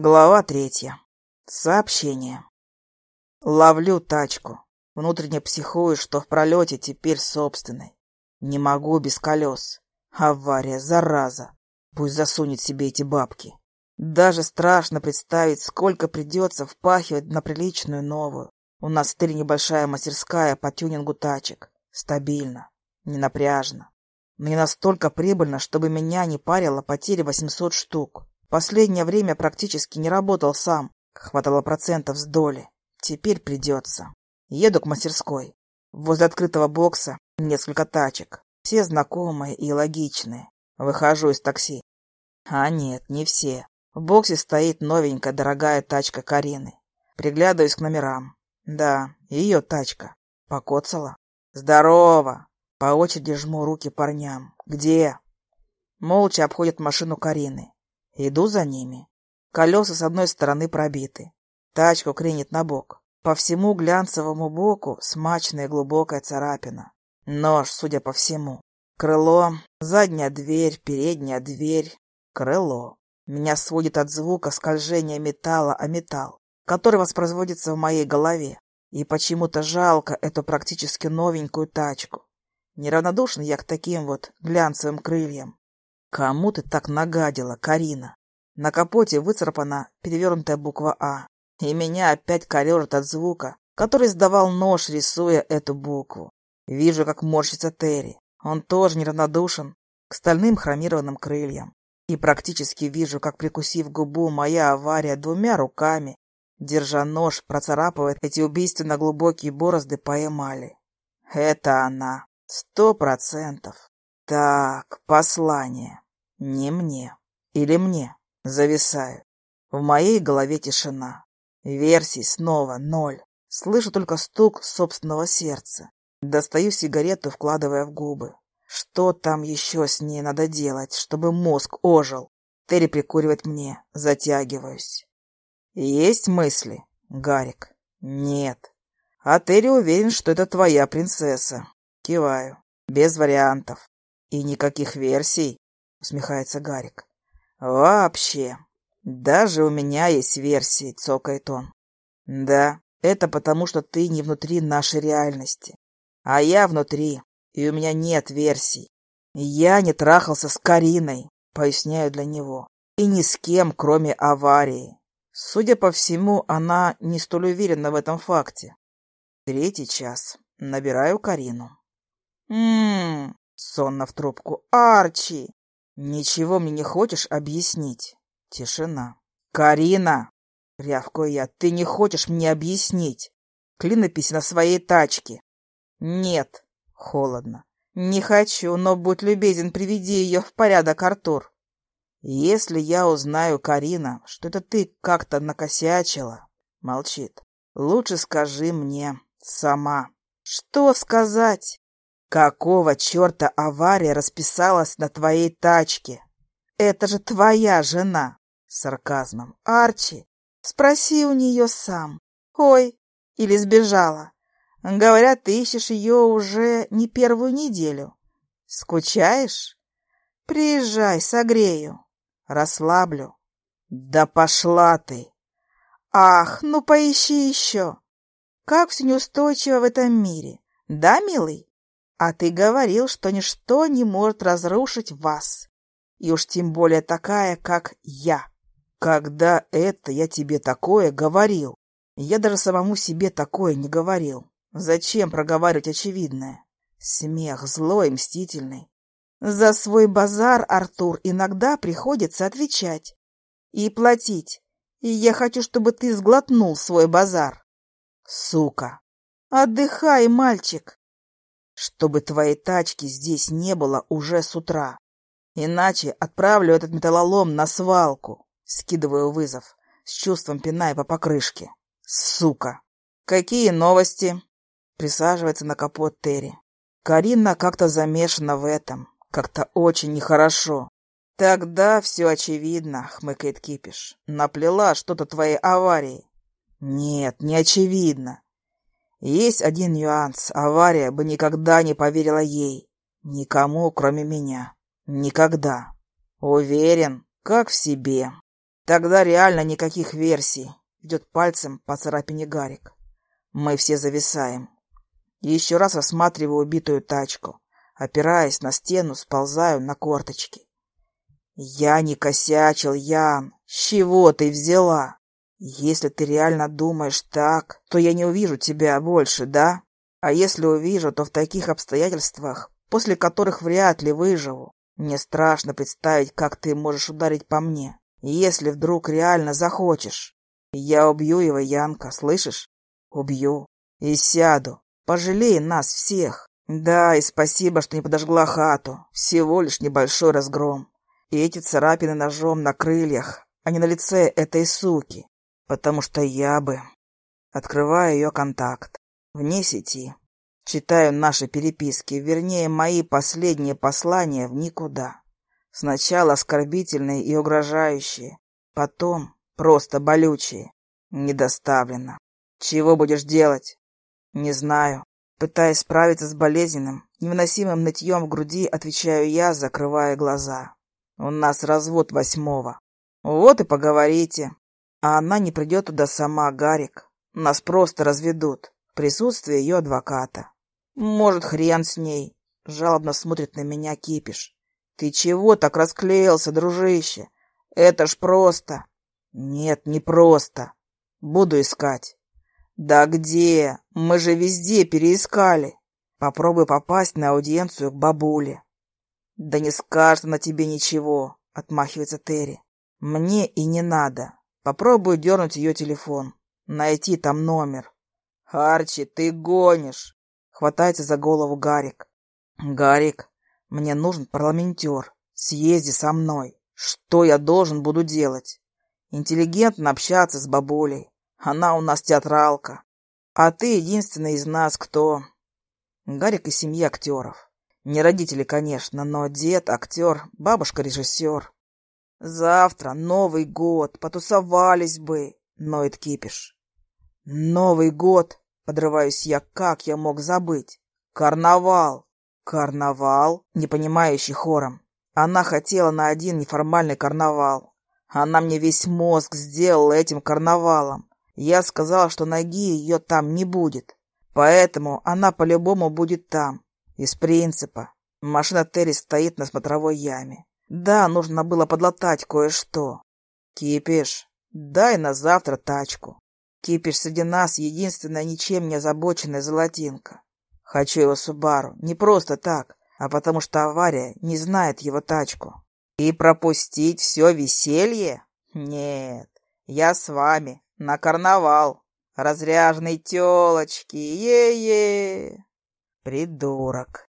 Глава третья. Сообщение. Ловлю тачку. Внутренне психую, что в пролете теперь собственной. Не могу без колес. Авария, зараза. Пусть засунет себе эти бабки. Даже страшно представить, сколько придется впахивать на приличную новую. У нас в небольшая мастерская по тюнингу тачек. Стабильно, не напряжно. Но не настолько прибыльно, чтобы меня не парило потери 800 штук. Последнее время практически не работал сам. Хватало процентов с доли. Теперь придется. Еду к мастерской. Возле открытого бокса несколько тачек. Все знакомые и логичные. Выхожу из такси. А нет, не все. В боксе стоит новенькая дорогая тачка Карины. Приглядываюсь к номерам. Да, ее тачка. Покоцала. Здорово! По очереди жму руки парням. Где? Молча обходят машину Карины. Иду за ними. Колеса с одной стороны пробиты. Тачку кренит на бок. По всему глянцевому боку смачная глубокая царапина. Нож, судя по всему. Крыло, задняя дверь, передняя дверь, крыло. Меня сводит от звука скольжения металла о металл, который воспроизводится в моей голове. И почему-то жалко эту практически новенькую тачку. Неравнодушен я к таким вот глянцевым крыльям. Кому ты так нагадила, Карина? На капоте выцарапана перевернутая буква А. И меня опять корежит от звука, который издавал нож, рисуя эту букву. Вижу, как морщится Терри. Он тоже неравнодушен к стальным хромированным крыльям. И практически вижу, как, прикусив губу, моя авария двумя руками, держа нож, процарапывает эти убийственно глубокие борозды по эмали. Это она. Сто процентов. Так, послание. Не мне. Или мне. Зависаю. В моей голове тишина. Версий снова ноль. Слышу только стук собственного сердца. Достаю сигарету, вкладывая в губы. Что там еще с ней надо делать, чтобы мозг ожил? Терри прикуривает мне. Затягиваюсь. Есть мысли, Гарик? Нет. А Терри уверен, что это твоя принцесса. Киваю. Без вариантов. «И никаких версий?» — усмехается Гарик. «Вообще. Даже у меня есть версии», — цокает он. «Да, это потому, что ты не внутри нашей реальности. А я внутри, и у меня нет версий. Я не трахался с Кариной, поясняю для него, и ни с кем, кроме аварии. Судя по всему, она не столь уверена в этом факте. Третий час. Набираю Карину. «М-м-м», Сонно в трубку. «Арчи! Ничего мне не хочешь объяснить?» Тишина. «Карина!» — рявкаю я. «Ты не хочешь мне объяснить? Клинопись на своей тачке». «Нет». Холодно. «Не хочу, но будь любезен, приведи ее в порядок, Артур». «Если я узнаю, Карина, что это ты как-то накосячила...» Молчит. «Лучше скажи мне сама». «Что сказать?» Какого черта авария расписалась на твоей тачке? Это же твоя жена. Сарказмом. Арчи, спроси у нее сам. Ой, или сбежала. Говорят, ты ищешь ее уже не первую неделю. Скучаешь? Приезжай, согрею. Расслаблю. Да пошла ты. Ах, ну поищи еще. Как все неустойчиво в этом мире. Да, милый? А ты говорил, что ничто не может разрушить вас. И уж тем более такая, как я. Когда это я тебе такое говорил? Я даже самому себе такое не говорил. Зачем проговаривать очевидное? Смех злой, мстительный. За свой базар, Артур, иногда приходится отвечать. И платить. И я хочу, чтобы ты сглотнул свой базар. Сука. Отдыхай, мальчик чтобы твоей тачки здесь не было уже с утра. Иначе отправлю этот металлолом на свалку. Скидываю вызов, с чувством пиная по покрышке. Сука! Какие новости? Присаживается на капот Терри. Карина как-то замешана в этом. Как-то очень нехорошо. Тогда все очевидно, хмыкает Кипиш. Наплела что-то твоей аварии. Нет, не очевидно. Есть один нюанс. Авария бы никогда не поверила ей. Никому, кроме меня. Никогда. Уверен, как в себе. Тогда реально никаких версий. Идет пальцем по царапине Гарик. Мы все зависаем. Еще раз осматриваю убитую тачку. Опираясь на стену, сползаю на корточки. Я не косячил, Ян. С чего ты взяла? Если ты реально думаешь так, то я не увижу тебя больше, да? А если увижу, то в таких обстоятельствах, после которых вряд ли выживу. Мне страшно представить, как ты можешь ударить по мне. Если вдруг реально захочешь. Я убью его, Янка, слышишь? Убью. И сяду. Пожалей нас всех. Да, и спасибо, что не подожгла хату. Всего лишь небольшой разгром. И эти царапины ножом на крыльях, а не на лице этой суки. Потому что я бы... Открываю ее контакт. Вне сети. Читаю наши переписки, вернее, мои последние послания в никуда. Сначала оскорбительные и угрожающие, потом просто болючие. Недоставлено. Чего будешь делать? Не знаю. Пытаясь справиться с болезненным, невыносимым нытьем в груди, отвечаю я, закрывая глаза. У нас развод восьмого. Вот и поговорите. А она не придет туда сама, Гарик. Нас просто разведут. В присутствии ее адвоката. Может, хрен с ней. Жалобно смотрит на меня кипиш. Ты чего так расклеился, дружище? Это ж просто. Нет, не просто. Буду искать. Да где? Мы же везде переискали. Попробуй попасть на аудиенцию к бабуле. Да не скажет она тебе ничего, отмахивается Терри. Мне и не надо. Попробую дернуть ее телефон. Найти там номер. Арчи, ты гонишь. Хватается за голову Гарик. Гарик, мне нужен парламентер. Съезди со мной. Что я должен буду делать? Интеллигентно общаться с бабулей. Она у нас театралка. А ты единственный из нас, кто... Гарик и семья актеров. Не родители, конечно, но дед актер, бабушка режиссер. Завтра Новый год, потусовались бы, ноет кипиш. Новый год, подрываюсь я, как я мог забыть? Карнавал. Карнавал? Непонимающий хором. Она хотела на один неформальный карнавал. Она мне весь мозг сделала этим карнавалом. Я сказал, что ноги ее там не будет. Поэтому она по-любому будет там. Из принципа. Машина Терри стоит на смотровой яме. Да, нужно было подлатать кое-что. Кипиш, дай на завтра тачку. Кипиш среди нас единственная ничем не озабоченная золотинка. Хочу его Субару. Не просто так, а потому что авария не знает его тачку. И пропустить все веселье? Нет, я с вами. На карнавал. Разряженной телочки. Е-е. Придурок.